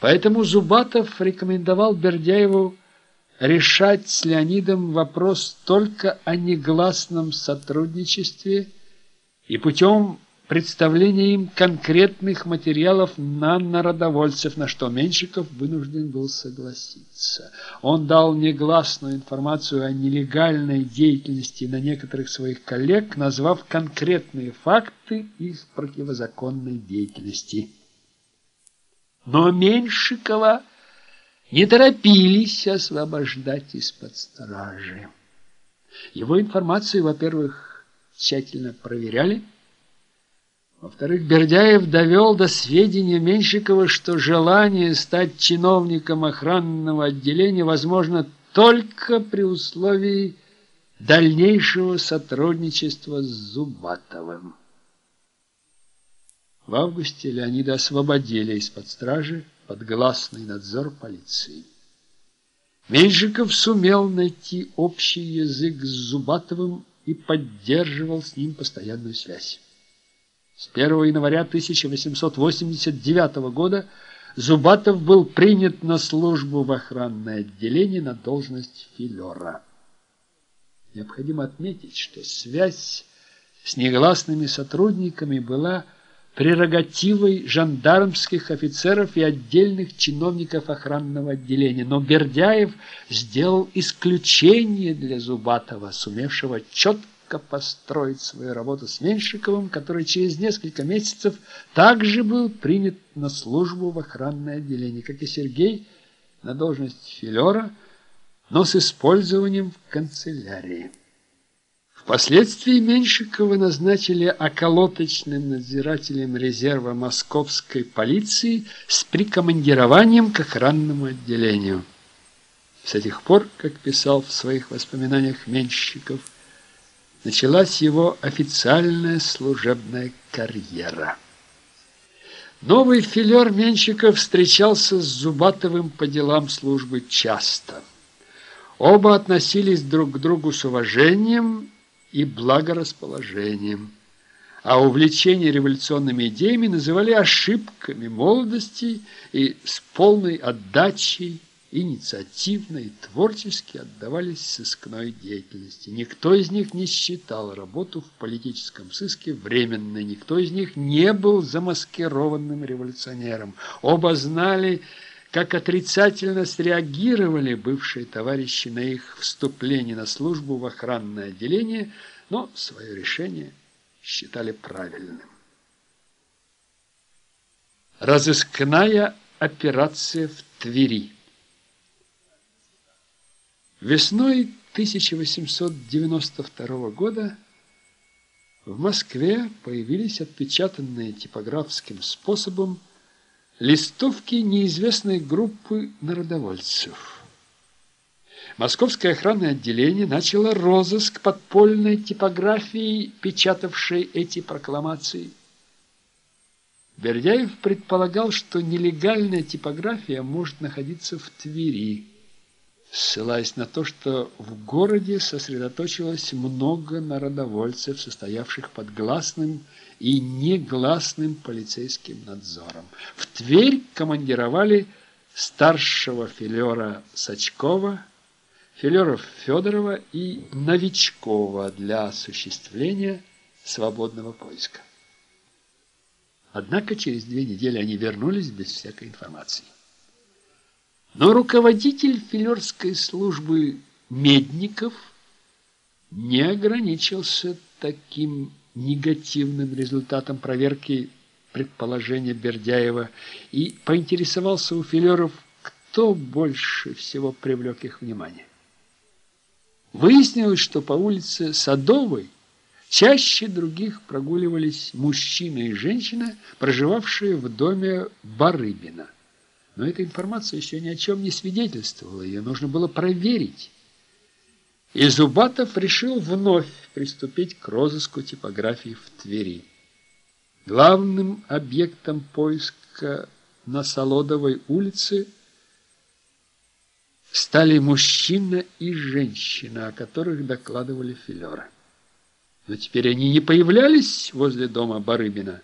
Поэтому Зубатов рекомендовал Бердяеву решать с Леонидом вопрос только о негласном сотрудничестве и путем представления им конкретных материалов на народовольцев, на что Меньшиков вынужден был согласиться. Он дал негласную информацию о нелегальной деятельности на некоторых своих коллег, назвав конкретные факты их противозаконной деятельности. Но Меньшикова не торопились освобождать из-под стражи. Его информацию, во-первых, тщательно проверяли, во-вторых, Бердяев довел до сведения Меньшикова, что желание стать чиновником охранного отделения возможно только при условии дальнейшего сотрудничества с Зубатовым. В августе Леонида освободили из-под стражи под гласный надзор полиции. Меньшиков сумел найти общий язык с Зубатовым и поддерживал с ним постоянную связь. С 1 января 1889 года Зубатов был принят на службу в охранное отделение на должность филера. Необходимо отметить, что связь с негласными сотрудниками была прерогативой жандармских офицеров и отдельных чиновников охранного отделения, но Бердяев сделал исключение для Зубатова, сумевшего четко построить свою работу с Меньшиковым, который через несколько месяцев также был принят на службу в охранное отделение, как и Сергей, на должность филера, но с использованием в канцелярии. Впоследствии Меньшикова назначили околоточным надзирателем резерва московской полиции с прикомандированием к охранному отделению. С этих пор, как писал в своих воспоминаниях Меньшиков, началась его официальная служебная карьера. Новый филер Менщиков встречался с Зубатовым по делам службы часто. Оба относились друг к другу с уважением и благорасположением, а увлечение революционными идеями называли ошибками молодости и с полной отдачей инициативно и творчески отдавались сыскной деятельности. Никто из них не считал работу в политическом сыске временной, никто из них не был замаскированным революционером. Оба знали, как отрицательно среагировали бывшие товарищи на их вступление на службу в охранное отделение, но свое решение считали правильным. Разыскная операция в Твери Весной 1892 года в Москве появились отпечатанные типографским способом листовки неизвестной группы народовольцев. Московское охранное отделение начало розыск подпольной типографии, печатавшей эти прокламации. Бердяев предполагал, что нелегальная типография может находиться в Твери ссылаясь на то, что в городе сосредоточилось много народовольцев, состоявших под гласным и негласным полицейским надзором. В Тверь командировали старшего филера Сачкова, филеров Федорова и Новичкова для осуществления свободного поиска. Однако через две недели они вернулись без всякой информации. Но руководитель филерской службы Медников не ограничился таким негативным результатом проверки предположения Бердяева и поинтересовался у филеров, кто больше всего привлек их внимание. Выяснилось, что по улице Садовой чаще других прогуливались мужчина и женщина, проживавшие в доме Барыбина. Но эта информация еще ни о чем не свидетельствовала, ее нужно было проверить. И Зубатов решил вновь приступить к розыску типографии в Твери. Главным объектом поиска на Солодовой улице стали мужчина и женщина, о которых докладывали филеры. Но теперь они не появлялись возле дома Барыбина.